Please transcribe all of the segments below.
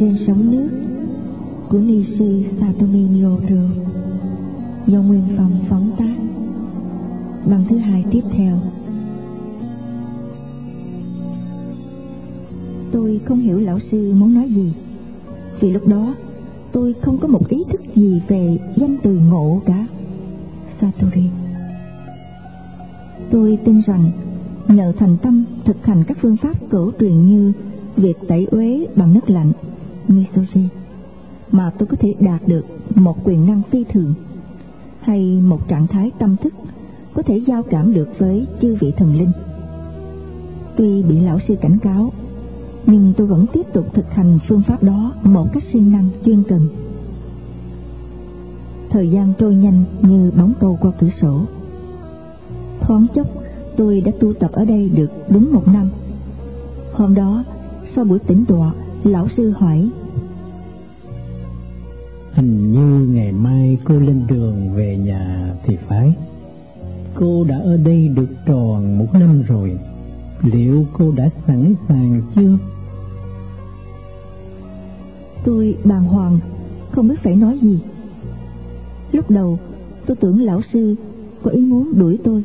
trên sóng nước của ni sư Satomi Nyoto do Nguyên phòng phóng tác. Bằng thứ hai tiếp theo. Tôi không hiểu lão sư muốn nói gì, vì lúc đó tôi không có một ý thức gì về danh từ ngộ cả. Satori, tôi tin rằng nhờ thành tâm thực hành các phương pháp cổ truyền như việc tẩy uế được một quyền năng phi thường hay một trạng thái tâm thức có thể giao cảm được với chư vị thần linh. Tuy bị lão sư cảnh cáo, nhưng tôi vẫn tiếp tục thực hành phương pháp đó một cách siêng năng chuyên cần. Thời gian trôi nhanh như bóng câu qua cửa sổ. Thoáng chốc, tôi đã tu tập ở đây được đúng một năm. Hôm đó, sau buổi tĩnh tọa, lão sư hỏi Hình như ngày mai cô lên đường về nhà thì phải. Cô đã ở đây được tròn một năm rồi. Liệu cô đã sẵn sàng chưa? Tôi bàng hoàng, không biết phải nói gì. Lúc đầu, tôi tưởng lão sư có ý muốn đuổi tôi.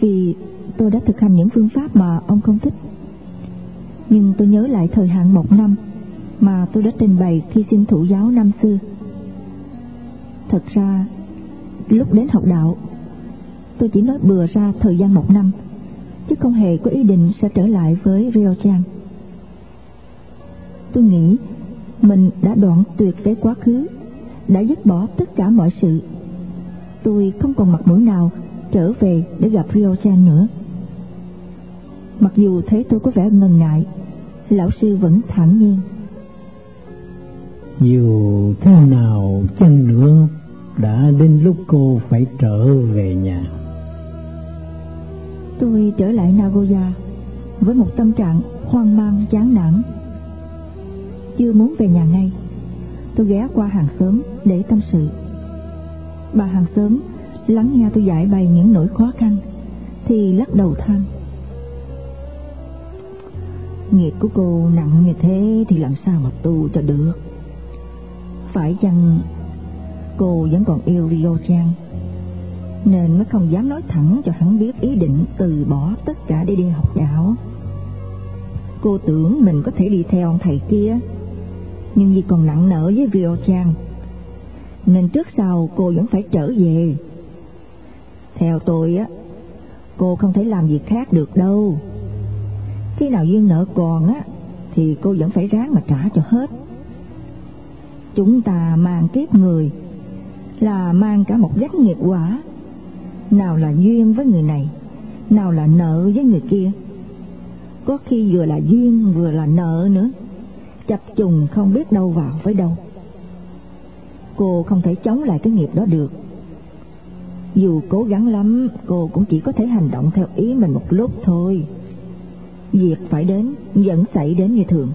Vì tôi đã thực hành những phương pháp mà ông không thích. Nhưng tôi nhớ lại thời hạn một năm mà tôi đã trình bày khi xin thủ giáo năm xưa. Thật ra, lúc đến học đạo, tôi chỉ nói bừa ra thời gian một năm, chứ không hề có ý định sẽ trở lại với Rio Chan. Tôi nghĩ mình đã đoạn tuyệt với quá khứ, đã dứt bỏ tất cả mọi sự. Tôi không còn mặt mũi nào trở về để gặp Rio Chan nữa. Mặc dù thấy tôi có vẻ ngần ngại, lão sư vẫn thản nhiên dù thế nào chăng nữa, đã đến lúc cô phải trở về nhà. Tôi trở lại nagoya với một tâm trạng hoang mang, chán nản. Chưa muốn về nhà ngay, tôi ghé qua hàng xóm để tâm sự. Bà hàng xóm lắng nghe tôi giải bày những nỗi khó khăn, thì lắc đầu than. Nghiệp của cô nặng như thế thì làm sao mà tu cho được? Phải chăng cô vẫn còn yêu Rio Chan Nên mới không dám nói thẳng cho hắn biết ý định từ bỏ tất cả để đi học đạo. Cô tưởng mình có thể đi theo ông thầy kia, Nhưng vì còn nặng nợ với Rio Chan Nên trước sau cô vẫn phải trở về. Theo tôi á, Cô không thể làm gì khác được đâu. Khi nào duyên nợ còn á, Thì cô vẫn phải ráng mà trả cho hết chúng ta mang kiếp người, là mang cả một giấc nghiệp quả. Nào là duyên với người này, nào là nợ với người kia. Có khi vừa là duyên, vừa là nợ nữa. Chập trùng không biết đâu vào với đâu. Cô không thể chống lại cái nghiệp đó được. Dù cố gắng lắm, cô cũng chỉ có thể hành động theo ý mình một lúc thôi. Việc phải đến vẫn xảy đến như thường.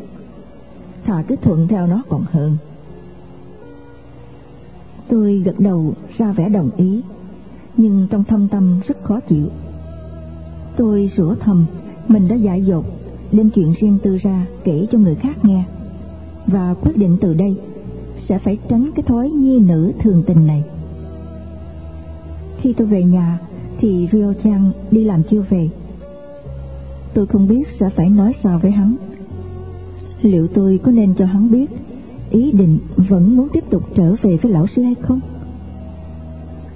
Thà cứ thuận theo nó còn hơn. Tôi gật đầu ra vẻ đồng ý, nhưng trong thâm tâm rất khó chịu. Tôi sửa thầm, mình đã dại dột, đem chuyện riêng tư ra kể cho người khác nghe, và quyết định từ đây sẽ phải tránh cái thói nhi nữ thường tình này. Khi tôi về nhà thì Rio Chang đi làm chưa về. Tôi không biết sẽ phải nói sao với hắn. Liệu tôi có nên cho hắn biết ý định vẫn muốn tiếp tục trở về với lão sư hay không?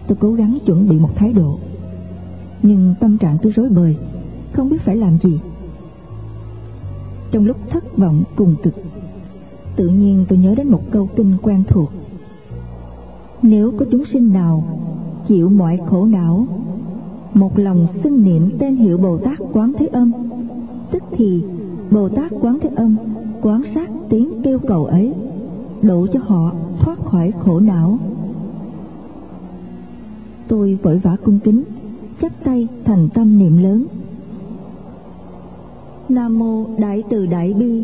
Tôi cố gắng chuẩn bị một thái độ, nhưng tâm trạng tôi rối bời, không biết phải làm gì. Trong lúc thất vọng cùng cực, tự nhiên tôi nhớ đến một câu kinh quen thuộc. Nếu có chúng sinh nào chịu mọi khổ não, một lòng xưng niệm tên hiệu Bồ Tát Quán Thế Âm, tức thì Bồ Tát Quán Thế Âm quán sát tiếng kêu cầu ấy đủ cho họ thoát khỏi khổ não. Tôi vội vã cung kính, chắp tay thành tâm niệm lớn. Nam mô đại từ đại bi,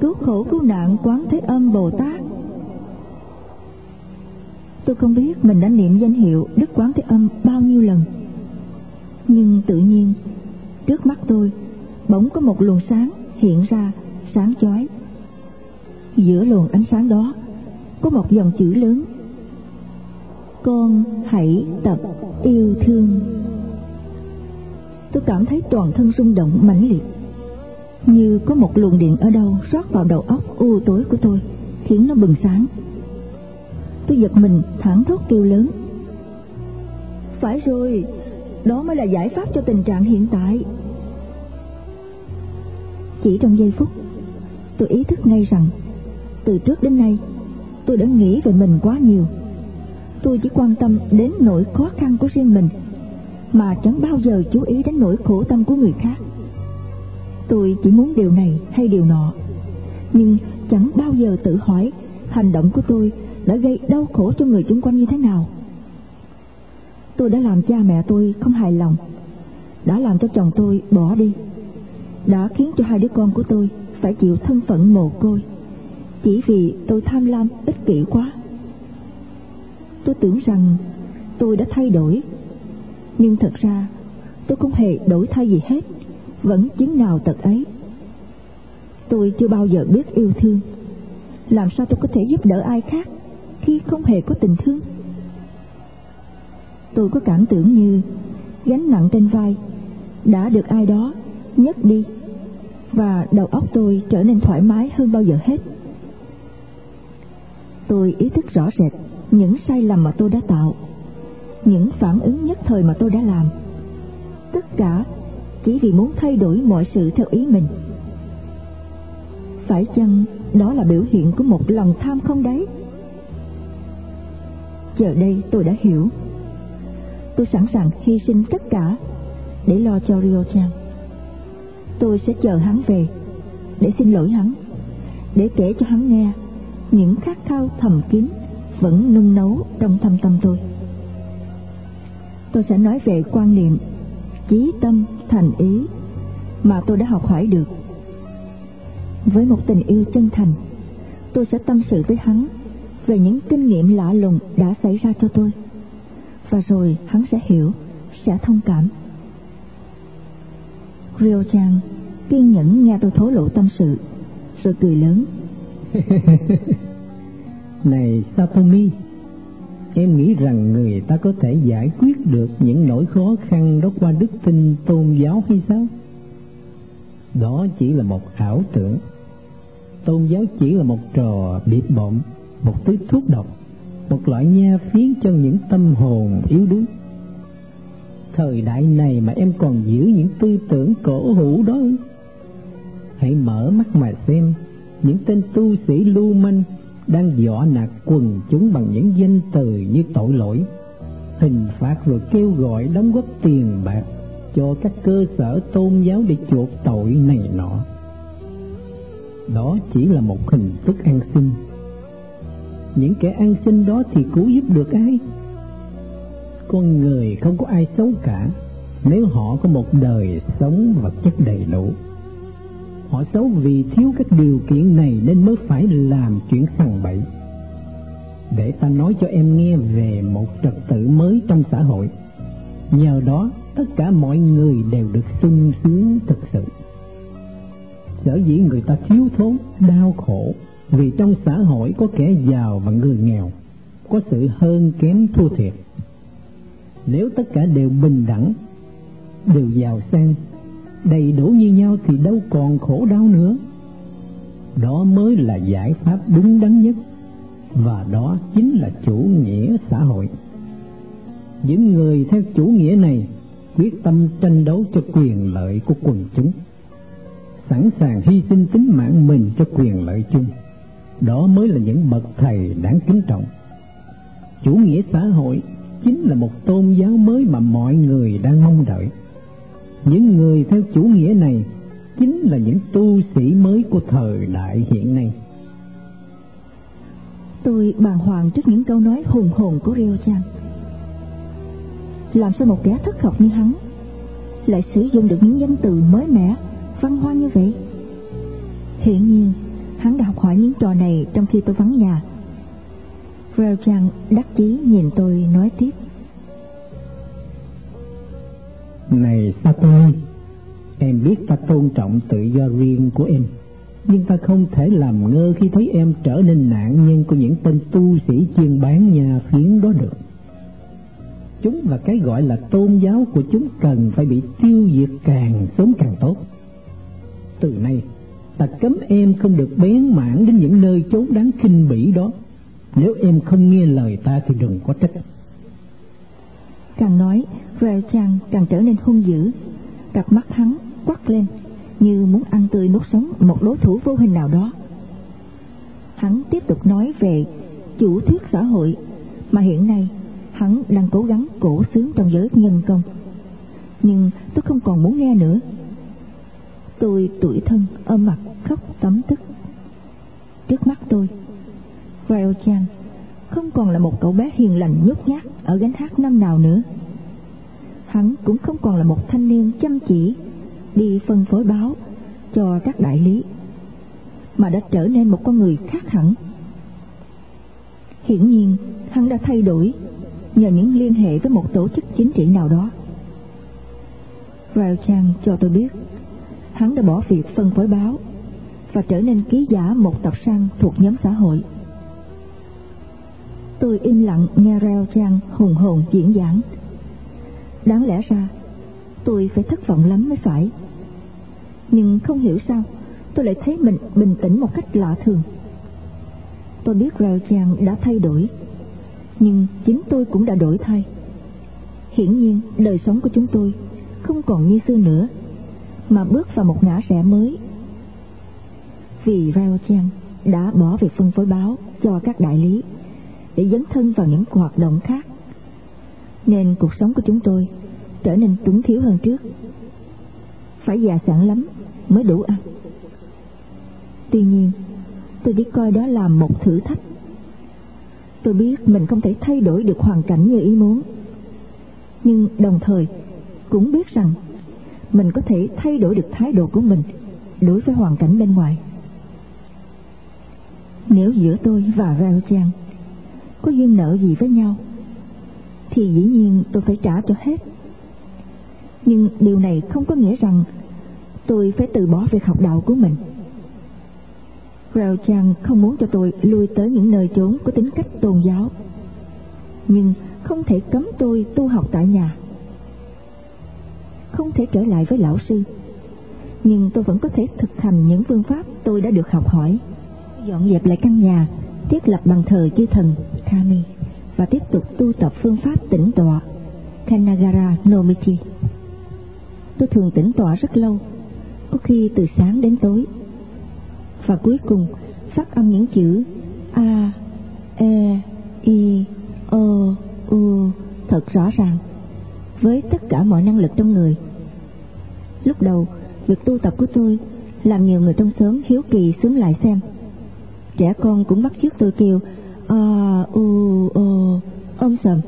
cứu khổ cứu nạn quán thế âm bồ tát. Tôi không biết mình đã niệm danh hiệu đức quán thế âm bao nhiêu lần, nhưng tự nhiên, trước mắt tôi bỗng có một luồng sáng hiện ra sáng chói. Giữa luồng ánh sáng đó, có một dòng chữ lớn. Con hãy tập yêu thương. Tôi cảm thấy toàn thân rung động mãnh liệt, Như có một luồng điện ở đâu rót vào đầu óc u tối của tôi, Khiến nó bừng sáng. Tôi giật mình thẳng thốt kêu lớn. Phải rồi, Đó mới là giải pháp cho tình trạng hiện tại. Chỉ trong giây phút, Tôi ý thức ngay rằng từ trước đến nay. Tôi đã nghĩ về mình quá nhiều. Tôi chỉ quan tâm đến nỗi khó khăn của riêng mình, Mà chẳng bao giờ chú ý đến nỗi khổ tâm của người khác. Tôi chỉ muốn điều này hay điều nọ, Nhưng chẳng bao giờ tự hỏi Hành động của tôi đã gây đau khổ cho người chung quanh như thế nào. Tôi đã làm cha mẹ tôi không hài lòng, đã làm cho chồng tôi bỏ đi, đã khiến cho hai đứa con của tôi phải chịu thân phận mồ côi chỉ vì tôi tham lam ích kỷ quá. Tôi tưởng rằng tôi đã thay đổi. Nhưng thật ra, tôi không hề đổi thay gì hết. Vẫn chứng nào tật ấy. Tôi chưa bao giờ biết yêu thương. Làm sao tôi có thể giúp đỡ ai khác khi không hề có tình thương? Tôi có cảm tưởng như gánh nặng trên vai đã được ai đó nhấc đi và đầu óc tôi trở nên thoải mái hơn bao giờ hết tôi ý thức rõ rệt những sai lầm mà tôi đã tạo, những phản ứng nhất thời mà tôi đã làm. Tất cả chỉ vì muốn thay đổi mọi sự theo ý mình. Phải chăng đó là biểu hiện của một lòng tham không đấy? Giờ đây tôi đã hiểu. Tôi sẵn sàng hy sinh tất cả để lo cho Rio Chan tôi sẽ chờ hắn về, để xin lỗi hắn, để kể cho hắn nghe những khát khao thầm kín vẫn nung nấu trong thâm tâm tôi. Tôi sẽ nói về quan niệm, chí tâm thành ý mà tôi đã học hỏi được. Với một tình yêu chân thành, tôi sẽ tâm sự với hắn về những kinh nghiệm lạ lùng đã xảy ra cho tôi. Và rồi hắn sẽ hiểu, sẽ thông cảm. Rio Chang kiên nhẫn nghe tôi thổ lộ tâm sự, rồi cười lớn. này Satomi, em nghĩ rằng người ta có thể giải quyết được những nỗi khó khăn đó qua đức tin tôn giáo hay sao? Đó chỉ là một ảo tưởng. Tôn giáo chỉ là một trò biệp bộm, một thứ thuốc độc, một loại nha phiến cho những tâm hồn yếu đuối. Thời đại này mà em còn giữ những tư tưởng cổ hủ đó hãy mở mắt mà xem những tên tu sĩ lưu manh đang dọa nạt quần chúng bằng những danh từ như tội lỗi, hình phạt rồi kêu gọi đóng góp tiền bạc cho các cơ sở tôn giáo để chuộc tội này nọ. Đó chỉ là một hình thức an sinh. Những kẻ ăn xin đó thì cứu giúp được ai? Con người không có ai xấu cả. Nếu họ có một đời sống vật chất đầy đủ họ xấu vì thiếu các điều kiện này nên mới phải làm chuyện sằng bậy. Để ta nói cho em nghe về một trật tự mới trong xã hội. Nhờ đó, tất cả mọi người đều được sung sướng thực sự. Sở dĩ người ta thiếu thốn, đau khổ, vì trong xã hội có kẻ giàu và người nghèo, có sự hơn kém thua thiệt. Nếu tất cả đều bình đẳng, đều giàu sang đầy đủ như nhau thì đâu còn khổ đau nữa. Đó mới là giải pháp đúng đắn nhất, và đó chính là chủ nghĩa xã hội. Những người theo chủ nghĩa này quyết tâm tranh đấu cho quyền lợi của quần chúng, sẵn sàng hy sinh tính mạng mình cho quyền lợi chung. Đó mới là những bậc thầy đáng kính trọng. Chủ nghĩa xã hội chính là một tôn giáo mới mà mọi người đang mong đợi những người theo chủ nghĩa này chính là những tu sĩ mới của thời đại hiện nay. Tôi bàng hoàng trước những câu nói hùng hồn của Rio Chan làm sao một kẻ thất học như hắn lại sử dụng được những danh từ mới mẻ, văn hoa như vậy? Hiển nhiên, hắn đã học hỏi những trò này trong khi tôi vắng nhà. Rio Chan đắc chí nhìn tôi nói tiếp. Này Satomi Em biết ta tôn trọng tự do riêng của em nhưng ta không thể làm ngơ khi thấy em trở nên nạn nhân của những tên tu sĩ chuyên bán nhà phiến đó được. Chúng và cái gọi là tôn giáo của chúng cần phải bị tiêu diệt càng sớm càng tốt. Từ nay, ta cấm em không được bén mảng đến những nơi chốn đáng khinh bỉ đó. Nếu em không nghe lời ta thì đừng có trách. Càng nói, Rao trang càng trở nên hung dữ. Cặp mắt hắn quắc lên như muốn ăn tươi nuốt sống một đối thủ vô hình nào đó. Hắn tiếp tục nói về chủ thuyết xã hội mà hiện nay hắn đang cố gắng cổ xướng trong giới nhân công. Nhưng tôi không còn muốn nghe nữa. Tôi tuổi thân ôm mặt khóc tấm tức. Trước mắt tôi, Rael trang không còn là một cậu bé hiền lành nhút nhát ở gánh hát năm nào nữa. Hắn cũng không còn là một thanh niên chăm chỉ, đi phân phối báo cho các đại lý, mà đã trở nên một con người khác hẳn. Hiển nhiên, hắn đã thay đổi nhờ những liên hệ với một tổ chức chính trị nào đó. Rao Chang cho tôi biết, hắn đã bỏ việc phân phối báo và trở nên ký giả một tập san thuộc nhóm xã hội tôi im lặng nghe Rao Chang hùng hồn diễn giảng. Đáng lẽ ra, tôi phải thất vọng lắm mới phải. Nhưng không hiểu sao, tôi lại thấy mình bình tĩnh một cách lạ thường. Tôi biết Rao Chang đã thay đổi, nhưng chính tôi cũng đã đổi thay. Hiển nhiên, đời sống của chúng tôi không còn như xưa nữa, mà bước vào một ngã rẽ mới. Vì Rao Chang đã bỏ việc phân phối báo cho các đại lý để dấn thân vào những hoạt động khác. Nên cuộc sống của chúng tôi trở nên túng thiếu hơn trước. Phải già sản lắm mới đủ ăn. Tuy nhiên, tôi chỉ coi đó là một thử thách. Tôi biết mình không thể thay đổi được hoàn cảnh như ý muốn. Nhưng đồng thời, cũng biết rằng mình có thể thay đổi được thái độ của mình đối với hoàn cảnh bên ngoài. Nếu giữa tôi và Rao Chang có duyên nợ gì với nhau, thì dĩ nhiên tôi phải trả cho hết. Nhưng điều này không có nghĩa rằng tôi phải từ bỏ việc học đạo của mình. Rao Chang không muốn cho tôi lui tới những nơi chốn có tính cách tôn giáo, nhưng không thể cấm tôi tu học tại nhà. Không thể trở lại với lão sư, nhưng tôi vẫn có thể thực hành những phương pháp tôi đã được học hỏi. Dọn dẹp lại căn nhà, thiết lập bằng thờ chư thần. Kami và tiếp tục tu tập phương pháp tĩnh tọa Kanagara Nomichi. Tôi thường tĩnh tọa rất lâu, có khi từ sáng đến tối. Và cuối cùng phát âm những chữ A, E, I, O, U thật rõ ràng với tất cả mọi năng lực trong người. Lúc đầu, việc tu tập của tôi làm nhiều người trong xóm hiếu kỳ xuống lại xem. Trẻ con cũng bắt chước tôi kêu A, U, O, ôm sầm.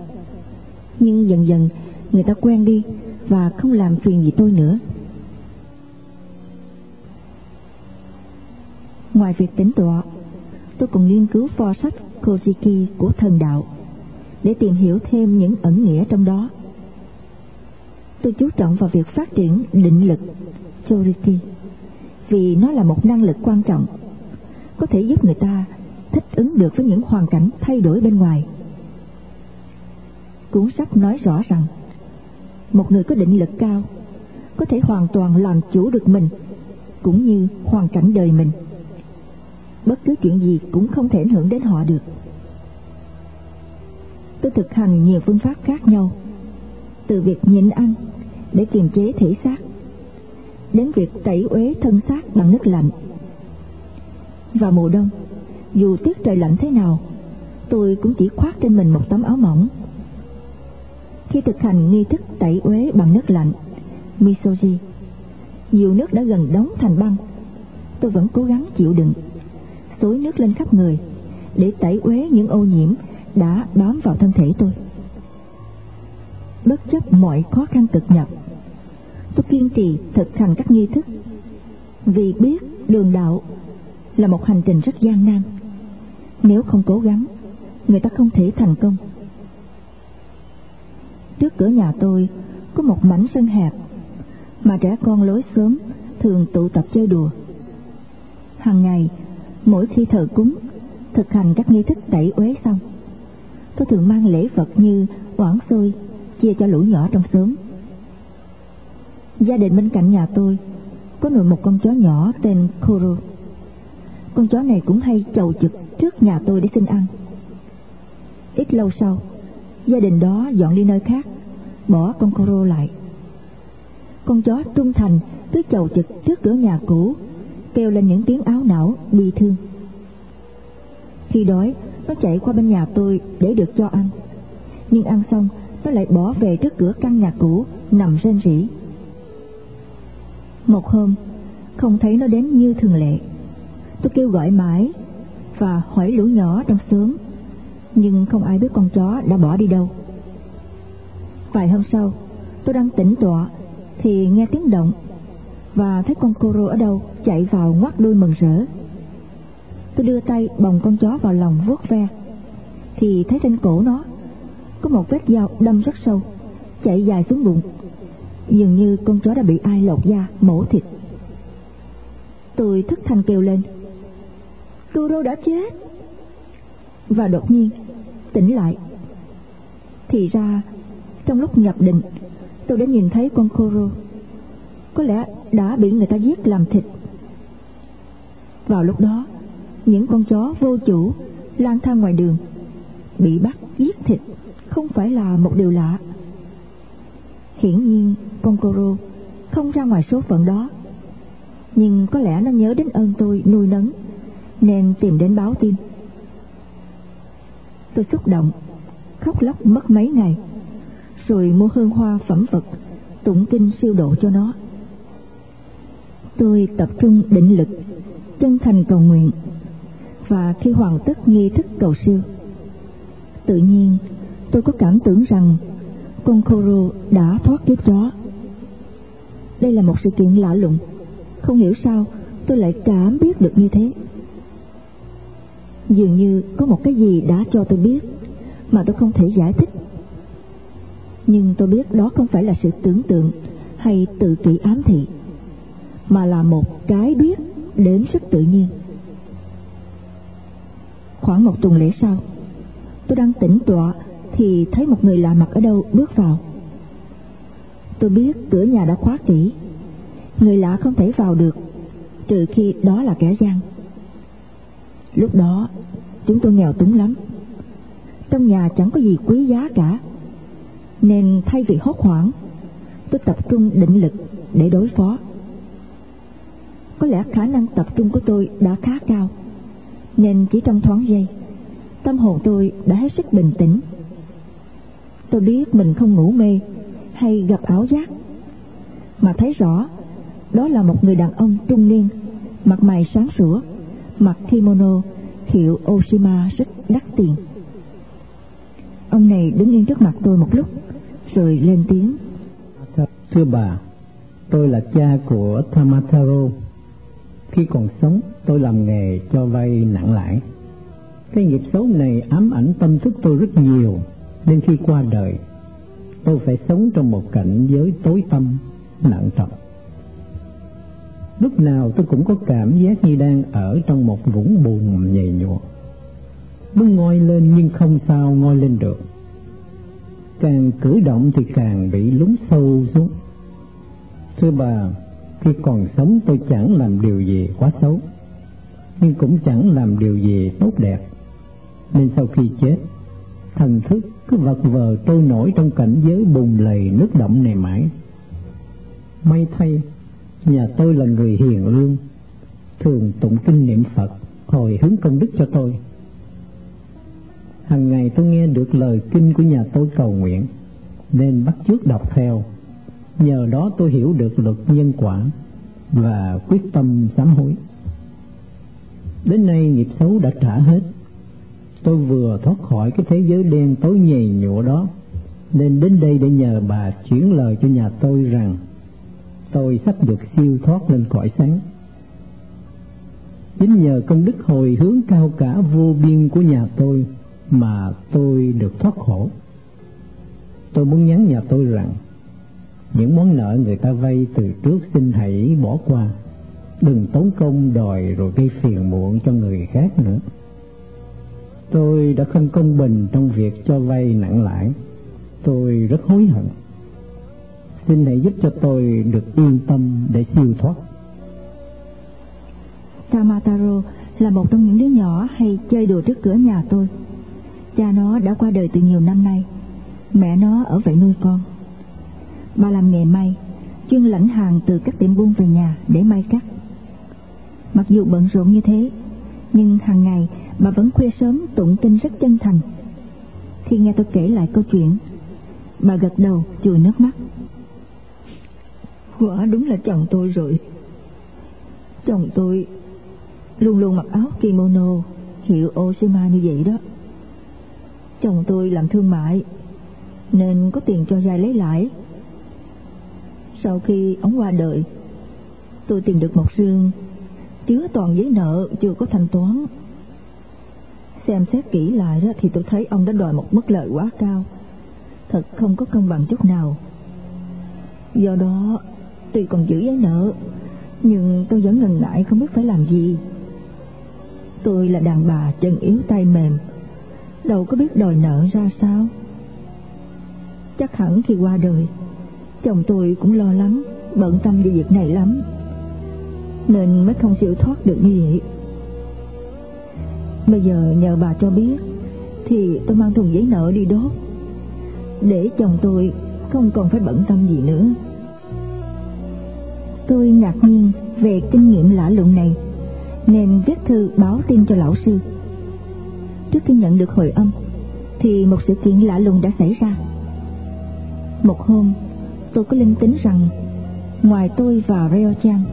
Nhưng dần dần người ta quen đi và không làm phiền gì tôi nữa. Ngoài việc tính tọa, tôi còn nghiên cứu pho sách Kojiki của thần đạo để tìm hiểu thêm những ẩn nghĩa trong đó. Tôi chú trọng vào việc phát triển định lực Choriti vì nó là một năng lực quan trọng có thể giúp người ta thích ứng được với những hoàn cảnh thay đổi bên ngoài. Cuốn sách nói rõ rằng, một người có định lực cao, có thể hoàn toàn làm chủ được mình, cũng như hoàn cảnh đời mình. Bất cứ chuyện gì cũng không thể ảnh hưởng đến họ được. Tôi thực hành nhiều phương pháp khác nhau, từ việc nhịn ăn để kiềm chế thể xác, đến việc tẩy uế thân xác bằng nước lạnh. Vào mùa đông dù tiết trời lạnh thế nào, tôi cũng chỉ khoác trên mình một tấm áo mỏng. Khi thực hành nghi thức tẩy uế bằng nước lạnh misoji nhiều nước đã gần đóng thành băng. Tôi vẫn cố gắng chịu đựng, xối nước lên khắp người để tẩy uế những ô nhiễm đã bám vào thân thể tôi. Bất chấp mọi khó khăn cực nhọc, tôi kiên trì thực hành các nghi thức vì biết đường đạo là một hành trình rất gian nan nếu không cố gắng người ta không thể thành công trước cửa nhà tôi có một mảnh sân hẹp mà trẻ con lối sớm thường tụ tập chơi đùa Hàng ngày, mỗi khi thờ cúng, thực hành các nghi thức tẩy uế xong, tôi thường mang lễ vật như oản xôi chia cho lũ nhỏ trong xóm. Gia đình bên cạnh nhà tôi có nuôi một con chó nhỏ tên Koro. Con chó này cũng hay chầu trực trước nhà tôi để xin ăn. Ít lâu sau, gia đình đó dọn đi nơi khác, bỏ con coro lại. Con chó trung thành cứ chầu trực trước cửa nhà cũ, kêu lên những tiếng áo não bi thương. Khi đói, nó chạy qua bên nhà tôi để được cho ăn. Nhưng ăn xong, nó lại bỏ về trước cửa căn nhà cũ, nằm rên rỉ. Một hôm, không thấy nó đến như thường lệ. Tôi kêu gọi mãi và hỏi lũ nhỏ trong xóm, nhưng không ai biết con chó đã bỏ đi đâu. Vài hôm sau, tôi đang tỉnh tọa thì nghe tiếng động và thấy con Coro ở đâu chạy vào ngoắt đuôi mừng rỡ. Tôi đưa tay bồng con chó vào lòng vuốt ve thì thấy trên cổ nó có một vết dao đâm rất sâu chạy dài xuống bụng dường như con chó đã bị ai lột da mổ thịt tôi thức thanh kêu lên Turo đã chết. Và đột nhiên, tỉnh lại. Thì ra, trong lúc nhập định, tôi đã nhìn thấy con Koro có lẽ đã bị người ta giết làm thịt. Vào lúc đó, những con chó vô chủ lang thang ngoài đường bị bắt giết thịt không phải là một điều lạ. Hiển nhiên, con Koro không ra ngoài số phận đó. Nhưng có lẽ nó nhớ đến ơn tôi nuôi nấng nên tìm đến báo tin tôi xúc động khóc lóc mất mấy ngày rồi mua hương hoa phẩm vật tụng kinh siêu độ cho nó tôi tập trung định lực chân thành cầu nguyện và khi hoàn tất nghi thức cầu siêu tự nhiên tôi có cảm tưởng rằng con Koro đã thoát kiếp chó. Đây là một sự kiện lạ lùng, không hiểu sao tôi lại cảm biết được như thế. Dường như có một cái gì đã cho tôi biết mà tôi không thể giải thích. Nhưng tôi biết đó không phải là sự tưởng tượng hay tự kỷ ám thị, mà là một cái biết đến rất tự nhiên. Khoảng một tuần lễ sau, tôi đang tĩnh tọa thì thấy một người lạ mặt ở đâu bước vào. Tôi biết cửa nhà đã khóa kỹ, người lạ không thể vào được, trừ khi đó là kẻ gian. Lúc đó, chúng tôi nghèo túng lắm. Trong nhà chẳng có gì quý giá cả, nên thay vì hốt hoảng, tôi tập trung định lực để đối phó. Có lẽ khả năng tập trung của tôi đã khá cao, nên chỉ trong thoáng giây, tâm hồn tôi đã hết sức bình tĩnh tôi biết mình không ngủ mê hay gặp ảo giác mà thấy rõ đó là một người đàn ông trung niên mặt mày sáng sủa mặc kimono, hiệu Oshima rất đắt tiền. Ông này đứng yên trước mặt tôi một lúc, rồi lên tiếng. Thưa bà, tôi là cha của Tamataro. Khi còn sống, tôi làm nghề cho vay nặng lãi. Cái nghiệp xấu này ám ảnh tâm thức tôi rất nhiều, nên khi qua đời, tôi phải sống trong một cảnh giới tối tâm nặng trọc lúc nào tôi cũng có cảm giác như đang ở trong một vũng bùn nhầy nhụa. Muốn ngoi lên nhưng không sao ngoi lên được. Càng cử động thì càng bị lún sâu xuống. Thưa bà, khi còn sống tôi chẳng làm điều gì quá xấu, nhưng cũng chẳng làm điều gì tốt đẹp. Nên sau khi chết, thần thức cứ vật vờ trôi nổi trong cảnh giới bùn lầy nước động này mãi. May thay nhà tôi là người hiền lương, thường tụng kinh niệm phật, hồi hướng công đức cho tôi. Hàng ngày tôi nghe được lời kinh của nhà tôi cầu nguyện, nên bắt chước đọc theo. Nhờ đó tôi hiểu được luật nhân quả và quyết tâm sám hối. Đến nay nghiệp xấu đã trả hết. Tôi vừa thoát khỏi cái thế giới đen tối nhầy nhụa đó, nên đến đây để nhờ bà chuyển lời cho nhà tôi rằng tôi sắp được siêu thoát lên cõi sáng chính nhờ công đức hồi hướng cao cả vô biên của nhà tôi mà tôi được thoát khổ tôi muốn nhắn nhà tôi rằng, những món nợ người ta vay từ trước xin hãy bỏ qua đừng tốn công đòi rồi gây phiền muộn cho người khác nữa. Tôi đã không công bình trong việc cho vay nặng lãi. Tôi rất hối hận. Xin hãy giúp cho tôi được yên tâm để siêu thoát. Tamataro là một trong những đứa nhỏ hay chơi đùa trước cửa nhà tôi. Cha nó đã qua đời từ nhiều năm nay. Mẹ nó ở vậy nuôi con. Bà làm nghề may, chuyên lãnh hàng từ các tiệm buôn về nhà để may cắt. Mặc dù bận rộn như thế, nhưng hàng ngày bà vẫn khuya sớm tụng kinh rất chân thành. Khi nghe tôi kể lại câu chuyện, bà gật đầu chùi nước mắt. Quả đúng là chồng tôi rồi. Chồng tôi luôn luôn mặc áo kimono hiệu Oshima như vậy đó. Chồng tôi làm thương mại nên có tiền cho dài lấy lãi. Sau khi ông qua đời, tôi tìm được một rương chứa toàn giấy nợ chưa có thanh toán. Xem xét kỹ lại đó thì tôi thấy ông đã đòi một mức lợi quá cao. Thật không có công bằng chút nào. Do đó, tuy còn giữ giấy nợ, nhưng tôi vẫn ngần ngại không biết phải làm gì. Tôi là đàn bà chân yếu tay mềm, đâu có biết đòi nợ ra sao. Chắc hẳn khi qua đời, chồng tôi cũng lo lắng, bận tâm về việc này lắm nên mới không siêu thoát được như vậy bây giờ nhờ bà cho biết thì tôi mang thùng giấy nợ đi đốt để chồng tôi không còn phải bận tâm gì nữa tôi ngạc nhiên về kinh nghiệm lạ lùng này, nên viết thư báo tin cho lão sư. Trước khi nhận được hồi âm, thì một sự kiện lạ lùng đã xảy ra. Một hôm, tôi có linh tính rằng ngoài tôi và Reo Chan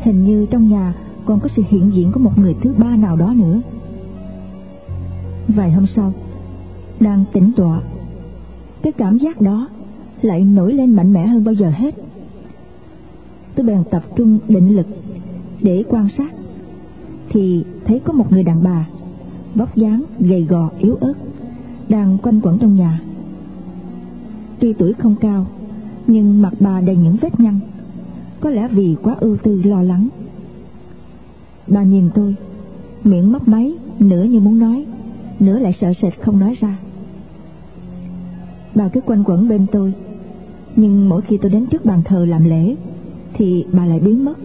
hình như trong nhà còn có sự hiện diện của một người thứ ba nào đó nữa. Vài hôm sau, đang tỉnh tọa, cái cảm giác đó lại nổi lên mạnh mẽ hơn bao giờ hết tôi bèn tập trung định lực để quan sát. Thì thấy có một người đàn bà, vóc dáng gầy gò, yếu ớt, đang quanh quẩn trong nhà. Tuy tuổi không cao, nhưng mặt bà đầy những vết nhăn, có lẽ vì quá ưu tư lo lắng. Bà nhìn tôi, miệng mấp máy, nửa như muốn nói, nửa lại sợ sệt không nói ra. Bà cứ quanh quẩn bên tôi, nhưng mỗi khi tôi đến trước bàn thờ làm lễ thì bà lại biến mất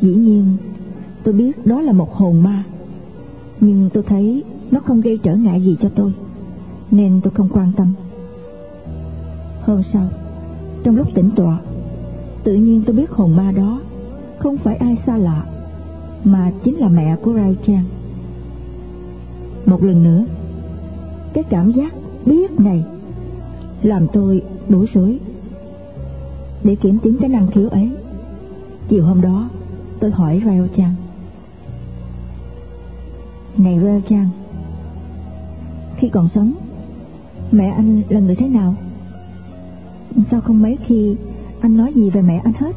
dĩ nhiên tôi biết đó là một hồn ma nhưng tôi thấy nó không gây trở ngại gì cho tôi nên tôi không quan tâm hôm sau trong lúc tỉnh tọa tự nhiên tôi biết hồn ma đó không phải ai xa lạ mà chính là mẹ của Rai Chan. Một lần nữa, cái cảm giác biết này làm tôi đổ rối. Để kiểm chứng cái năng khiếu ấy, chiều hôm đó tôi hỏi rao chăng Này rao chăng khi còn sống, mẹ anh là người thế nào? Sao không mấy khi anh nói gì về mẹ anh hết?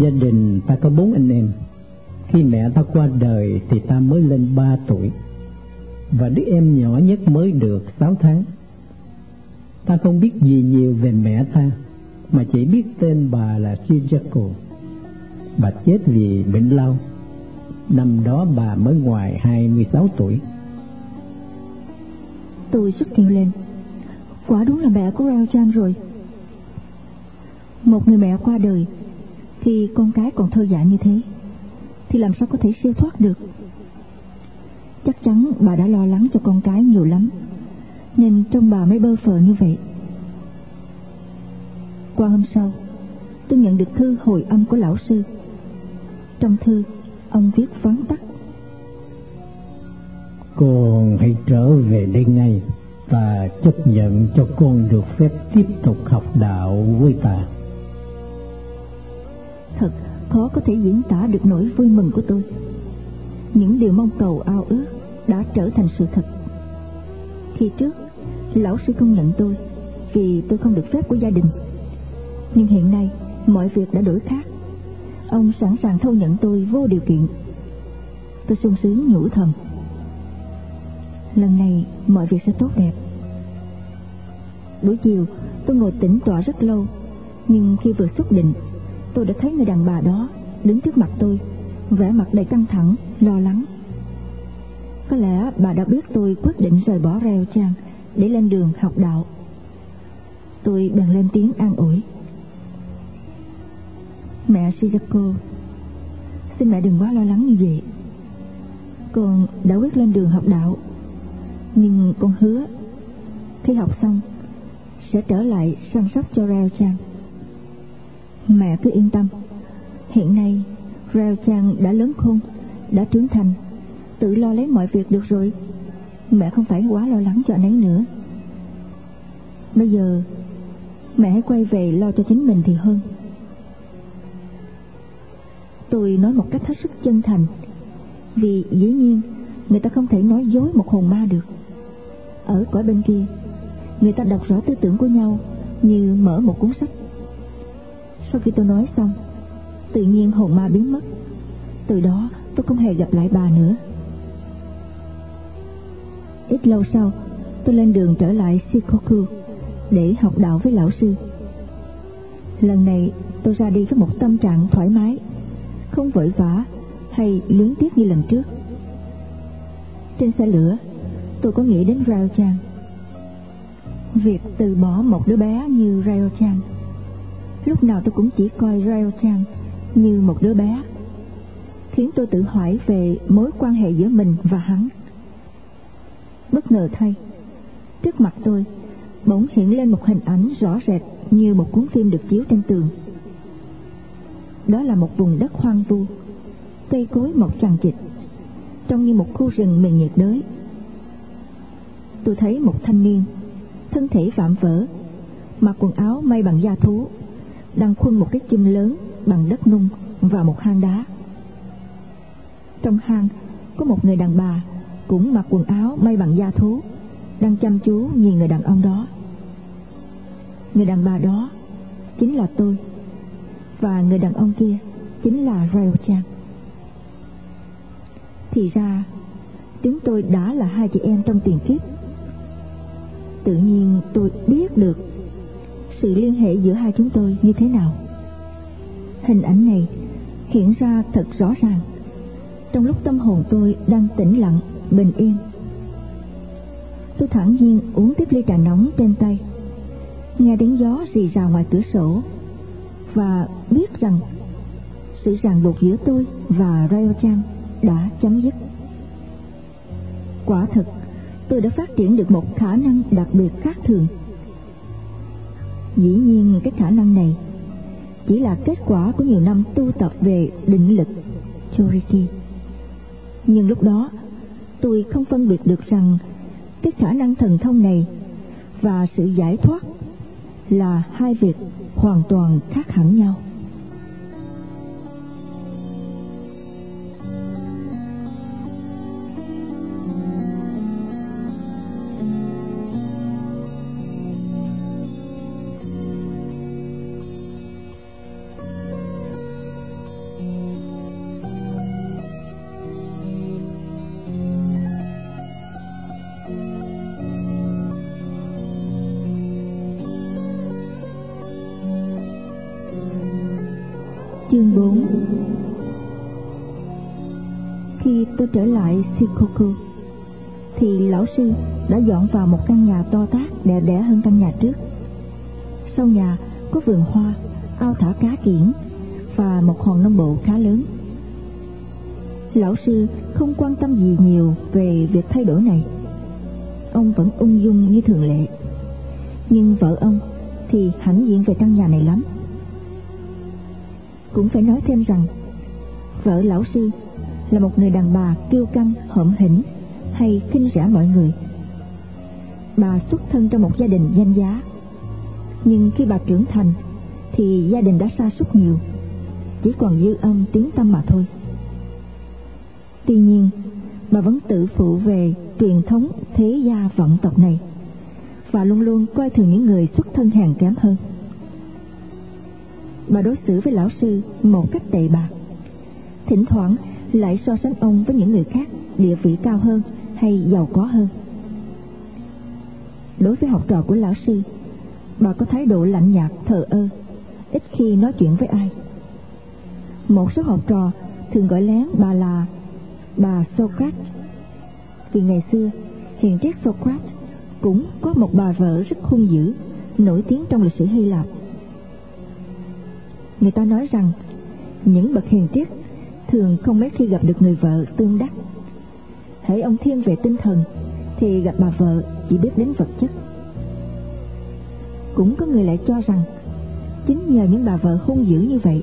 Gia đình ta có bốn anh em. Khi mẹ ta qua đời thì ta mới lên ba tuổi. Và đứa em nhỏ nhất mới được sáu tháng. Ta không biết gì nhiều về mẹ ta. Mà chỉ biết tên bà là Shinjaku. Bà chết vì bệnh lao. Năm đó bà mới ngoài hai mươi sáu tuổi. Tôi xuất kêu lên. Quả đúng là mẹ của Rao Chan rồi. Một người mẹ qua đời khi con cái còn thơ dại như thế, thì làm sao có thể siêu thoát được? Chắc chắn bà đã lo lắng cho con cái nhiều lắm, nên trong bà mới bơ phờ như vậy qua hôm sau tôi nhận được thư hồi âm của lão sư. Trong thư ông viết vắn tắt. Con hãy trở về đây ngay ta chấp nhận cho con được phép tiếp tục học đạo với ta. Thật khó có thể diễn tả được nỗi vui mừng của tôi. Những điều mong cầu ao ước đã trở thành sự thật. Khi trước lão sư không nhận tôi vì tôi không được phép của gia đình nhưng hiện nay mọi việc đã đổi khác ông sẵn sàng thâu nhận tôi vô điều kiện tôi sung sướng nhủ thầm lần này mọi việc sẽ tốt đẹp buổi chiều tôi ngồi tĩnh tọa rất lâu nhưng khi vừa xuất định tôi đã thấy người đàn bà đó đứng trước mặt tôi, vẻ mặt đầy căng thẳng, lo lắng. Có lẽ bà đã biết tôi quyết định rời bỏ reo trang để lên đường học đạo. Tôi bèn lên tiếng an ủi. Mẹ Shizuko, xin mẹ đừng quá lo lắng như vậy. Con đã quyết lên đường học đạo, nhưng con hứa khi học xong sẽ trở lại săn sóc cho Rao Chan. Mẹ cứ yên tâm, hiện nay Rao Chan đã lớn khôn, đã trưởng thành, tự lo lấy mọi việc được rồi. Mẹ không phải quá lo lắng cho anh ấy nữa. Bây giờ mẹ hãy quay về lo cho chính mình thì hơn. Tôi nói một cách hết sức chân thành, vì dĩ nhiên người ta không thể nói dối một hồn ma được. Ở cõi bên kia, người ta đọc rõ tư tưởng của nhau như mở một cuốn sách. Sau khi tôi nói xong, tự nhiên hồn ma biến mất. Từ đó tôi không hề gặp lại bà nữa. Ít lâu sau, tôi lên đường trở lại Shikoku để học đạo với lão sư. Lần này tôi ra đi với một tâm trạng thoải mái, không vội vã hay luyến tiếc như lần trước. Trên xe lửa, tôi có nghĩ đến Rao Chan. Việc từ bỏ một đứa bé như Rao Chan, lúc nào tôi cũng chỉ coi Rao Chan như một đứa bé, khiến tôi tự hỏi về mối quan hệ giữa mình và hắn. Bất ngờ thay, trước mặt tôi bỗng hiện lên một hình ảnh rõ rệt như một cuốn phim được chiếu trên tường. Đó là một vùng đất hoang vu, cây cối mọc chằng chịt, trông như một khu rừng miền nhiệt đới. Tôi thấy một thanh niên, thân thể vạm vỡ, mặc quần áo may bằng da thú, đang khuân một cái chim lớn bằng đất nung vào một hang đá. Trong hang có một người đàn bà cũng mặc quần áo may bằng da thú, đang chăm chú nhìn người đàn ông đó. Người đàn bà đó chính là tôi và người đàn ông kia chính là Rayo Chan. Thì ra chúng tôi đã là hai chị em trong tiền kiếp. Tự nhiên tôi biết được sự liên hệ giữa hai chúng tôi như thế nào. Hình ảnh này hiện ra thật rõ ràng trong lúc tâm hồn tôi đang tĩnh lặng, bình yên. Tôi thản nhiên uống tiếp ly trà nóng trên tay nghe tiếng gió rì rào ngoài cửa sổ và biết rằng sự ràng buộc giữa tôi và Rayo Chan đã chấm dứt. Quả thực, tôi đã phát triển được một khả năng đặc biệt khác thường. Dĩ nhiên cái khả năng này chỉ là kết quả của nhiều năm tu tập về định lực Choriki. Nhưng lúc đó, tôi không phân biệt được rằng cái khả năng thần thông này và sự giải thoát là hai việc hoàn toàn khác hẳn nhau Chương 4 Khi tôi trở lại Shikoku Thì lão sư đã dọn vào một căn nhà to tát đẹp đẽ hơn căn nhà trước. Sau nhà có vườn hoa, ao thả cá kiển Và một hòn nông bộ khá lớn. Lão sư không quan tâm gì nhiều về việc thay đổi này. Ông vẫn ung dung như thường lệ. Nhưng vợ ông thì hãnh diện về căn nhà này lắm cũng phải nói thêm rằng, vợ lão sư là một người đàn bà kiêu căng hõm hỉnh hay khinh rẻ mọi người. Bà xuất thân trong một gia đình danh giá, nhưng khi bà trưởng thành thì gia đình đã sa sút nhiều, chỉ còn dư âm tiếng tâm mà thôi. Tuy nhiên, bà vẫn tự phụ về truyền thống thế gia vọng tộc này và luôn luôn coi thường những người xuất thân hèn kém hơn bà đối xử với lão sư một cách tệ bạc thỉnh thoảng lại so sánh ông với những người khác địa vị cao hơn hay giàu có hơn đối với học trò của lão sư bà có thái độ lạnh nhạt thờ ơ ít khi nói chuyện với ai Một số học trò thường gọi lén bà là bà Socrates. Vì ngày xưa, hiền triết Socrates cũng có một bà vợ rất hung dữ, nổi tiếng trong lịch sử Hy Lạp. Người ta nói rằng những bậc hiền triết thường không mấy khi gặp được người vợ tương đắc. Hễ ông thiên về tinh thần thì gặp bà vợ chỉ biết đến vật chất. Cũng có người lại cho rằng chính nhờ những bà vợ hung dữ như vậy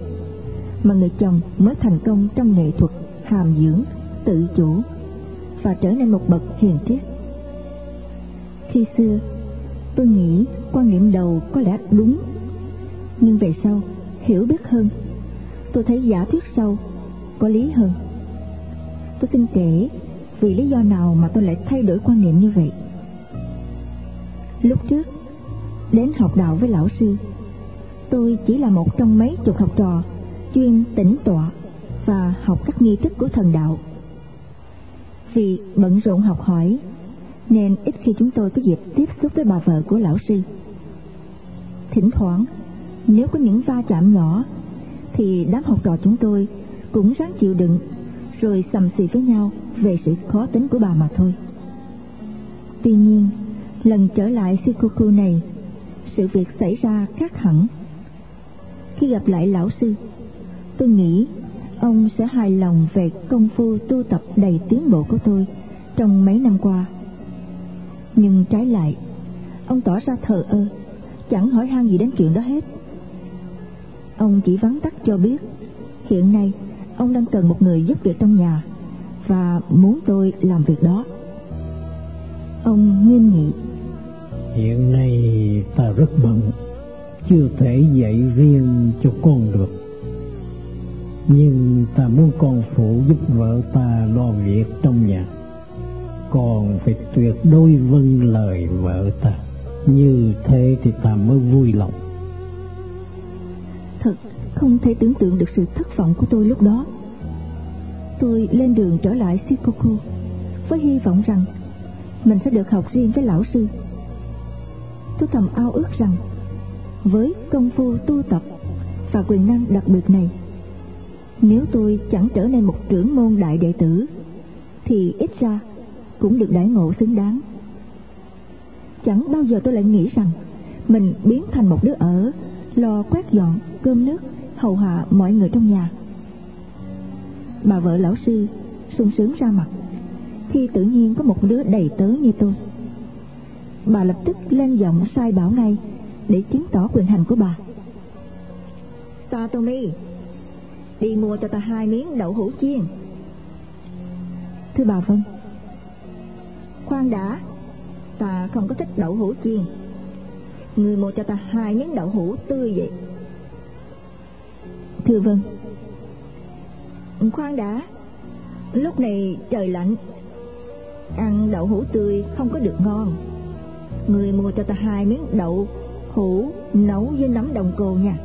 mà người chồng mới thành công trong nghệ thuật hàm dưỡng, tự chủ và trở nên một bậc hiền triết. Khi xưa, tôi nghĩ quan niệm đầu có lẽ đúng, nhưng về sau hiểu biết hơn, tôi thấy giả thuyết sâu có lý hơn. Tôi xin kể vì lý do nào mà tôi lại thay đổi quan niệm như vậy. Lúc trước, đến học đạo với lão sư, tôi chỉ là một trong mấy chục học trò chuyên tĩnh tọa và học các nghi thức của thần đạo. Vì bận rộn học hỏi, nên ít khi chúng tôi có dịp tiếp xúc với bà vợ của lão sư. Thỉnh thoảng, nếu có những va chạm nhỏ, thì đám học trò chúng tôi cũng ráng chịu đựng, rồi sầm xì với nhau về sự khó tính của bà mà thôi. Tuy nhiên, lần trở lại Shikoku này, sự việc xảy ra khác hẳn. Khi gặp lại lão sư, tôi nghĩ ông sẽ hài lòng về công phu tu tập đầy tiến bộ của tôi trong mấy năm qua. Nhưng trái lại, ông tỏ ra thờ ơ, chẳng hỏi han gì đến chuyện đó hết. Ông chỉ vắn tắt cho biết, hiện nay ông đang cần một người giúp việc trong nhà và muốn tôi làm việc đó. Ông nghiêm nghị. Hiện nay ta rất bận, chưa thể dạy riêng cho con được. Nhưng ta muốn con phụ giúp vợ ta lo việc trong nhà. Còn phải tuyệt đối vâng lời vợ ta. Như thế thì ta mới vui lòng. Thật không thể tưởng tượng được sự thất vọng của tôi lúc đó tôi lên đường trở lại Shikoku với hy vọng rằng mình sẽ được học riêng với lão sư. Tôi thầm ao ước rằng với công phu tu tập và quyền năng đặc biệt này, nếu tôi chẳng trở nên một trưởng môn đại đệ tử, thì ít ra cũng được đãi ngộ xứng đáng. Chẳng bao giờ tôi lại nghĩ rằng mình biến thành một đứa ở, lo quét dọn, cơm nước, hầu hạ mọi người trong nhà. Bà vợ lão sư sung sướng ra mặt khi tự nhiên có một đứa đầy tớ như tôi. Bà lập tức lên giọng sai bảo ngay để chứng tỏ quyền hành của bà. Satomi đi mua cho ta hai miếng đậu hũ chiên. Thưa bà vâng khoan đã ta không có thích đậu hũ chiên. Người mua cho ta hai miếng đậu hũ tươi vậy thưa vâng. Khoan đã. Lúc này trời lạnh. Ăn đậu hũ tươi không có được ngon. Người mua cho ta hai miếng đậu hũ nấu với nấm đồng cồn nha.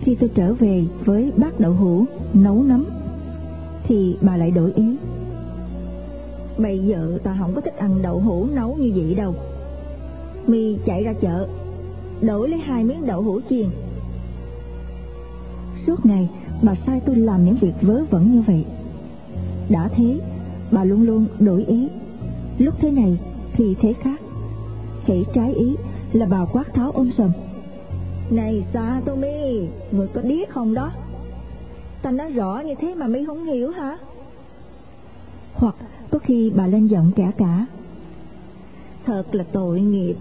Khi tôi trở về với bát đậu hũ nấu nấm, thì bà lại đổi ý. Bây giờ ta không có thích ăn đậu hũ nấu như vậy đâu. Mi chạy ra chợ, đổi lấy hai miếng đậu hũ chiên suốt ngày bà sai tôi làm những việc vớ vẩn như vậy. Đã thế bà luôn luôn đổi ý. Lúc thế này thì thế khác. Hễ trái ý là bà quát tháo ôm sầm. Này xa tô mi người có điếc không đó? Ta nói rõ như thế mà mi không hiểu hả? Hoặc có khi bà lên giọng cả cả. Thật là tội nghiệp.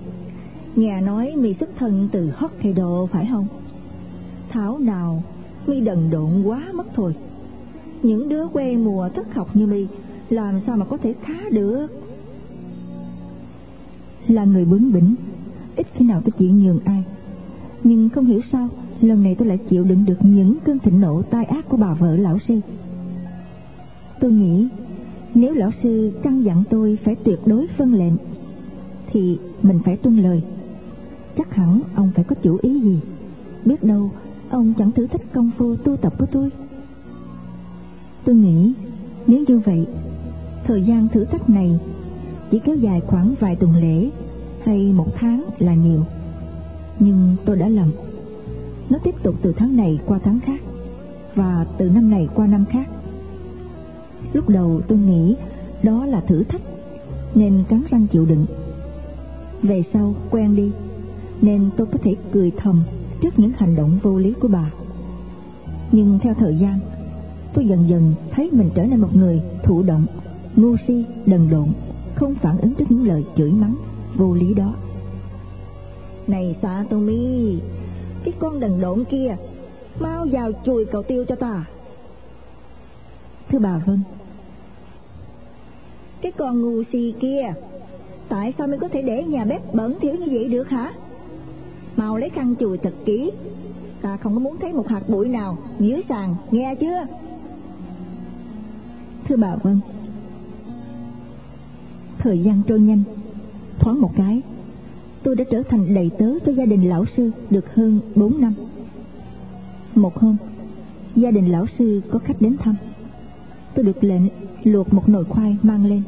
Nghe nói mi xuất thân từ Hokkaido phải không? Thảo nào mi đần độn quá mất thôi. Những đứa quê mùa thất học như mi, làm sao mà có thể khá được? Là người bướng bỉnh, ít khi nào tôi chịu nhường ai. Nhưng không hiểu sao, lần này tôi lại chịu đựng được những cơn thịnh nộ tai ác của bà vợ lão sư. Tôi nghĩ, nếu lão sư căn dặn tôi phải tuyệt đối phân lệnh, thì mình phải tuân lời. Chắc hẳn ông phải có chủ ý gì. Biết đâu ông chẳng thử thách công phu tu tập của tôi. Tôi nghĩ, nếu như vậy, thời gian thử thách này chỉ kéo dài khoảng vài tuần lễ hay một tháng là nhiều. Nhưng tôi đã lầm. Nó tiếp tục từ tháng này qua tháng khác Và từ năm này qua năm khác. Lúc đầu tôi nghĩ đó là thử thách, Nên cắn răng chịu đựng. Về sau, quen đi, Nên tôi có thể cười thầm trước những hành động vô lý của bà. Nhưng theo thời gian Tôi dần dần thấy mình trở nên một người thụ động Ngu si, đần độn Không phản ứng trước những lời chửi mắng Vô lý đó. Này Satomi Cái con đần độn kia Mau vào chùi cầu tiêu cho ta. Thưa bà Vân Cái con ngu si kia Tại sao mới có thể để nhà bếp bẩn thỉu như vậy được hả Mau lấy khăn chùi thật kỹ. Ta không có muốn thấy một hạt bụi nào dưới sàn, Nghe chưa? Thưa bà Vân, Thời gian trôi nhanh, Thoáng một cái, Tôi đã trở thành đầy tớ cho gia đình lão sư Được hơn bốn năm. Một hôm, Gia đình lão sư có khách đến thăm. Tôi được lệnh luộc một nồi khoai mang lên.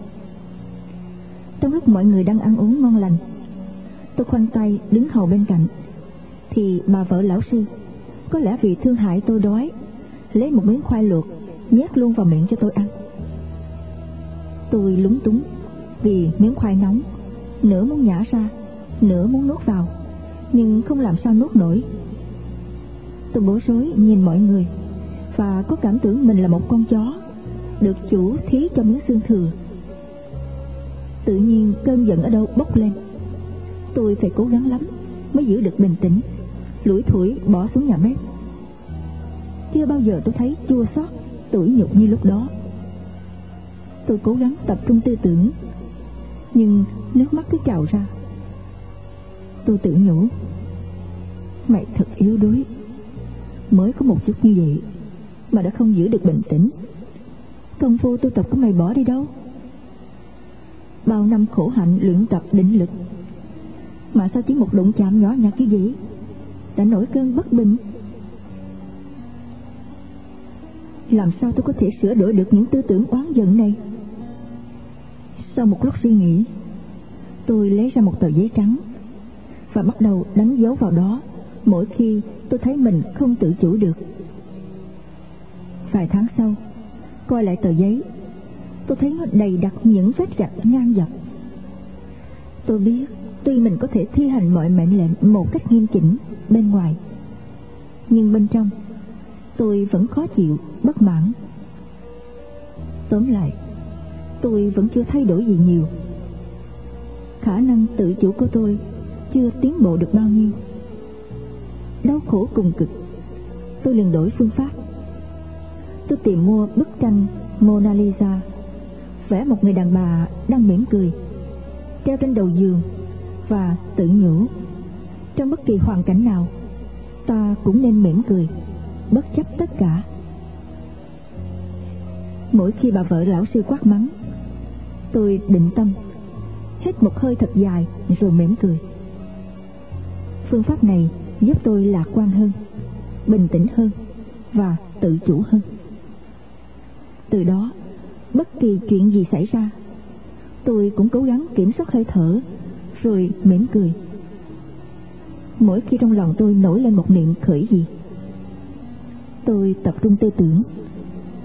Trong lúc mọi người đang ăn uống ngon lành Tôi khoanh tay đứng hầu bên cạnh. Thì bà vợ lão sư, Có lẽ vì thương hại tôi đói, Lấy một miếng khoai luộc, Nhét luôn vào miệng cho tôi ăn. Tôi lúng túng Vì miếng khoai nóng, Nửa muốn nhả ra, Nửa muốn nuốt vào, Nhưng không làm sao nuốt nổi. Tôi bối rối nhìn mọi người Và có cảm tưởng mình là một con chó Được chủ thí cho miếng xương thừa. Tự nhiên cơn giận ở đâu bốc lên? Tôi phải cố gắng lắm Mới giữ được bình tĩnh. Lủi thủi bỏ xuống nhà bếp. Chưa bao giờ tôi thấy chua xót, Tủi nhục như lúc đó. Tôi cố gắng tập trung tư tưởng, Nhưng nước mắt cứ trào ra. Tôi tự nhủ, Mày thật yếu đuối. Mới có một chút như vậy Mà đã không giữ được bình tĩnh. Công phu tu tập của mày bỏ đi đâu? Bao năm khổ hạnh luyện tập định lực mà sao chỉ một đụng chạm nhỏ nhặt như vậy? Đã nổi cơn bất bình. Làm sao tôi có thể sửa đổi được những tư tưởng oán giận này? Sau một lúc suy nghĩ, Tôi lấy ra một tờ giấy trắng Và bắt đầu đánh dấu vào đó Mỗi khi tôi thấy mình không tự chủ được. Vài tháng sau, Coi lại tờ giấy, Tôi thấy nó đầy đặc những vết gạch ngang dọc. Tôi biết Tuy mình có thể thi hành mọi mệnh lệnh Một cách nghiêm chỉnh bên ngoài Nhưng bên trong Tôi vẫn khó chịu, bất mãn. Tóm lại Tôi vẫn chưa thay đổi gì nhiều. Khả năng tự chủ của tôi Chưa tiến bộ được bao nhiêu. Đau khổ cùng cực Tôi liền đổi phương pháp. Tôi tìm mua bức tranh Mona Lisa Vẽ một người đàn bà đang mỉm cười Treo trên đầu giường. Và tự nhủ. Trong bất kỳ hoàn cảnh nào, Ta cũng nên mỉm cười, Bất chấp tất cả. Mỗi khi bà vợ lão sư quát mắng, Tôi định tâm, Hít một hơi thật dài rồi mỉm cười. Phương pháp này giúp tôi lạc quan hơn, Bình tĩnh hơn Và tự chủ hơn. Từ đó, Bất kỳ chuyện gì xảy ra, Tôi cũng cố gắng kiểm soát hơi thở rồi mỉm cười. Mỗi khi trong lòng tôi nổi lên một niệm khởi gì, Tôi tập trung tư tưởng,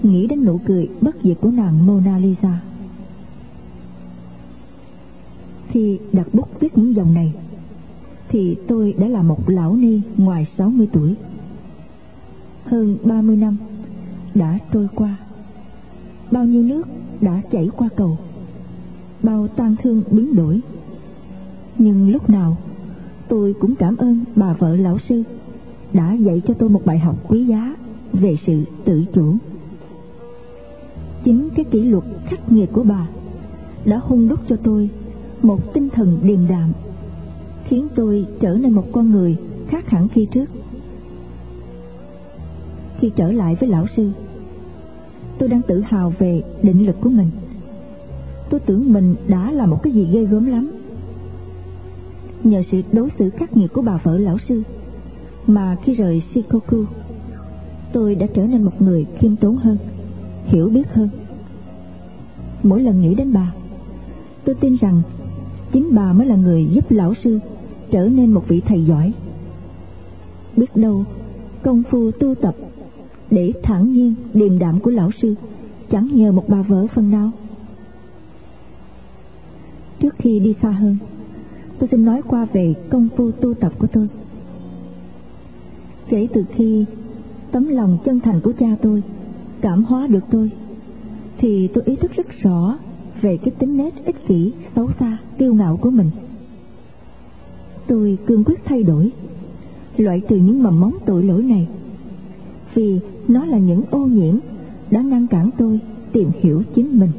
Nghĩ đến nụ cười bất diệt của nàng Mona Lisa. Khi đặt bút viết những dòng này, Thì tôi đã là một lão ni ngoài 60 tuổi. Hơn 30 năm đã trôi qua. Bao nhiêu nước đã chảy qua cầu. Bao tang thương biến đổi. Nhưng lúc nào, tôi cũng cảm ơn bà vợ lão sư Đã dạy cho tôi một bài học quý giá về sự tự chủ. Chính cái kỷ luật khắc nghiệt của bà đã hung đúc cho tôi một tinh thần điềm đạm, khiến tôi trở nên một con người khác hẳn khi trước. Khi trở lại với lão sư, tôi đang tự hào về định lực của mình. Tôi tưởng mình đã là một cái gì ghê gớm lắm nhờ sự đối xử khắc nghiệt của bà vợ lão sư. Mà khi rời Shikoku, tôi đã trở nên một người khiêm tốn hơn, hiểu biết hơn. Mỗi lần nghĩ đến bà, tôi tin rằng chính bà mới là người giúp lão sư trở nên một vị thầy giỏi. Biết đâu, công phu tu tập để thản nhiên điềm đạm của lão sư chẳng nhờ một bà vợ phần nào. Trước khi đi xa hơn tôi xin nói qua về công phu tu tập của tôi. Kể từ khi tấm lòng chân thành của cha tôi cảm hóa được tôi, thì tôi ý thức rất rõ về cái tính nết, ích kỷ, xấu xa, kiêu ngạo của mình. Tôi cương quyết thay đổi loại trừ những mầm móng tội lỗi này, vì nó là những ô nhiễm đã ngăn cản tôi tìm hiểu chính mình.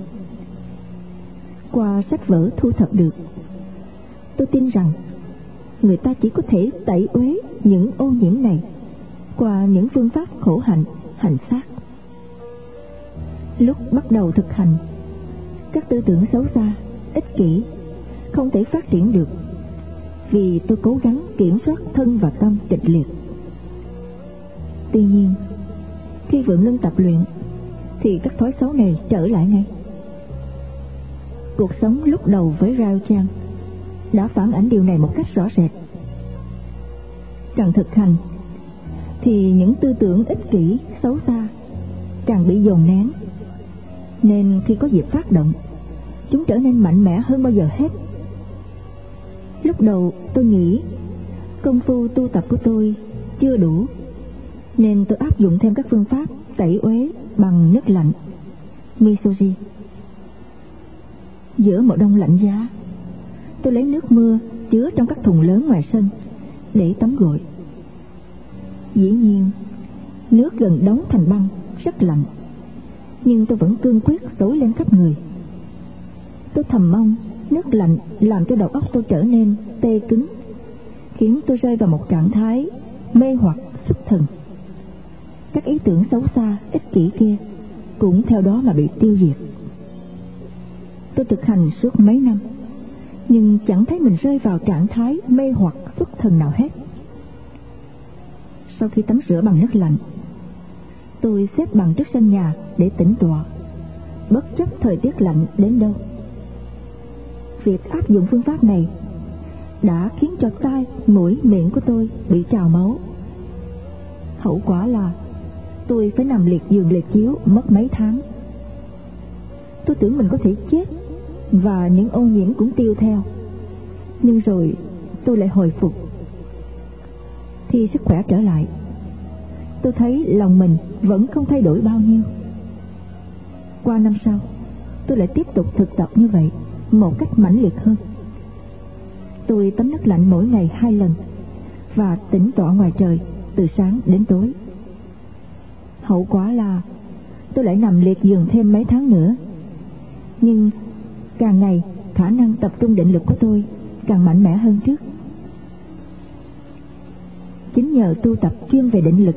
Qua sách vở thu thập được tôi tin rằng người ta chỉ có thể tẩy uế những ô nhiễm này qua những phương pháp khổ hạnh, hành xác. Lúc bắt đầu thực hành, các tư tưởng xấu xa, ích kỷ không thể phát triển được vì tôi cố gắng kiểm soát thân và tâm kịch liệt. Tuy nhiên, khi vượng ngưng tập luyện, thì các thói xấu này trở lại ngay. Cuộc sống lúc đầu với Rao trang đã phản ảnh điều này một cách rõ rệt. Càng thực hành, thì những tư tưởng ích kỷ, xấu xa càng bị dồn nén. Nên khi có dịp phát động, chúng trở nên mạnh mẽ hơn bao giờ hết. Lúc đầu tôi nghĩ công phu tu tập của tôi chưa đủ, nên tôi áp dụng thêm các phương pháp tẩy uế bằng nước lạnh misoji giữa một đông lạnh giá tôi lấy nước mưa chứa trong các thùng lớn ngoài sân, để tắm gội. Dĩ nhiên, nước gần đóng thành băng, rất lạnh, nhưng tôi vẫn cương quyết xối lên khắp người. Tôi thầm mong nước lạnh làm cho đầu óc tôi trở nên tê cứng, khiến tôi rơi vào một trạng thái mê hoặc xuất thần. Các ý tưởng xấu xa, ích kỷ kia cũng theo đó mà bị tiêu diệt. Tôi thực hành suốt mấy năm nhưng chẳng thấy mình rơi vào trạng thái mê hoặc xuất thần nào hết. Sau khi tắm rửa bằng nước lạnh, tôi xếp bằng trước sân nhà để tĩnh tọa. Bất chấp thời tiết lạnh đến đâu. Việc áp dụng phương pháp này đã khiến cho tai, mũi, miệng của tôi bị trào máu. Hậu quả là tôi phải nằm liệt giường liệt chiếu mất mấy tháng. Tôi tưởng mình có thể chết và những ô nhiễm cũng tiêu theo. Nhưng rồi tôi lại hồi phục. Khi sức khỏe trở lại. Tôi thấy lòng mình vẫn không thay đổi bao nhiêu. Qua năm sau, tôi lại tiếp tục thực tập như vậy một cách mãnh liệt hơn. Tôi tắm nước lạnh mỗi ngày hai lần và tĩnh tọa ngoài trời từ sáng đến tối. Hậu quả là tôi lại nằm liệt giường thêm mấy tháng nữa. Nhưng càng ngày, khả năng tập trung định lực của tôi càng mạnh mẽ hơn trước. Chính nhờ tu tập chuyên về định lực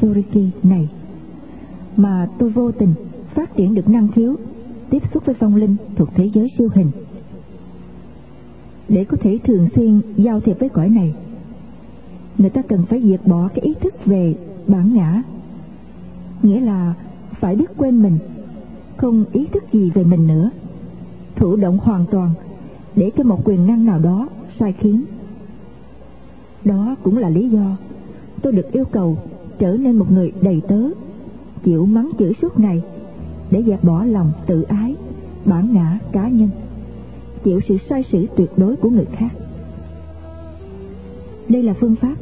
Choriki này, mà tôi vô tình phát triển được năng khiếu tiếp xúc với phong linh thuộc thế giới siêu hình. Để có thể thường xuyên giao thiệp với cõi này, người ta cần phải diệt bỏ cái ý thức về bản ngã. Nghĩa là phải biết quên mình, không ý thức gì về mình nữa thụ động hoàn toàn, để cho một quyền năng nào đó sai khiến. Đó cũng là lý do tôi được yêu cầu trở nên một người đầy tớ, chịu mắng chửi suốt ngày, để dẹp bỏ lòng tự ái, bản ngã cá nhân, chịu sự sai sử tuyệt đối của người khác. Đây là phương pháp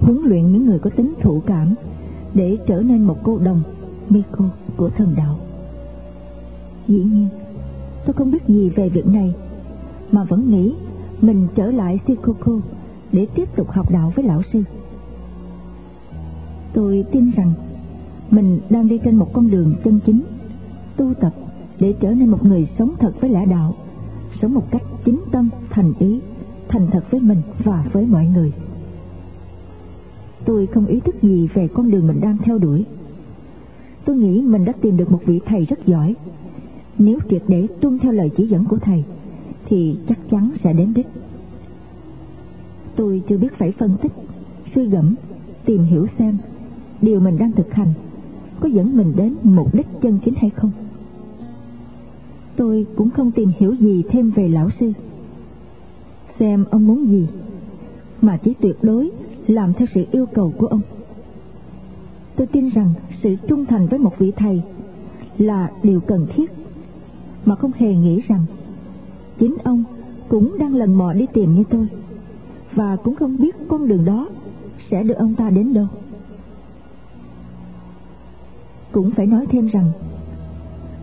huấn luyện những người có tính thụ cảm để trở nên một cô đồng Miko của thần đạo. Dĩ nhiên tôi không biết gì về việc này, mà vẫn nghĩ mình trở lại Shikoku để tiếp tục học đạo với lão sư. Tôi tin rằng mình đang đi trên một con đường chân chính, tu tập để trở nên một người sống thật với lẽ đạo, sống một cách chính tâm, thành ý, thành thật với mình và với mọi người. Tôi không ý thức gì về con đường mình đang theo đuổi. Tôi nghĩ mình đã tìm được một vị thầy rất giỏi nếu triệt để tuân theo lời chỉ dẫn của thầy, thì chắc chắn sẽ đến đích. Tôi chưa biết phải phân tích, suy gẫm, tìm hiểu xem điều mình đang thực hành có dẫn mình đến mục đích chân chính hay không. Tôi cũng không tìm hiểu gì thêm về lão sư. Xem ông muốn gì, mà chỉ tuyệt đối làm theo sự yêu cầu của ông. Tôi tin rằng sự trung thành với một vị thầy là điều cần thiết mà không hề nghĩ rằng chính ông cũng đang lần mò đi tìm như tôi và cũng không biết con đường đó sẽ đưa ông ta đến đâu. Cũng phải nói thêm rằng,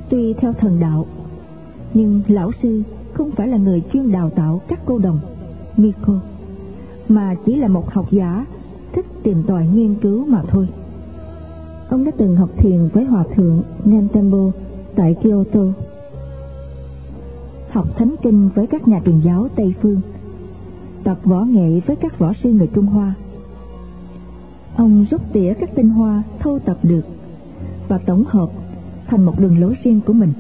tuy theo thần đạo, nhưng lão sư không phải là người chuyên đào tạo các cô đồng, Miko, mà chỉ là một học giả thích tìm tòi nghiên cứu mà thôi. Ông đã từng học thiền với hòa thượng Nantambo tại Kyoto học thánh kinh với các nhà truyền giáo Tây phương, tập võ nghệ với các võ sư người Trung Hoa. Ông rút tỉa các tinh hoa thâu tập được và tổng hợp thành một đường lối riêng của mình.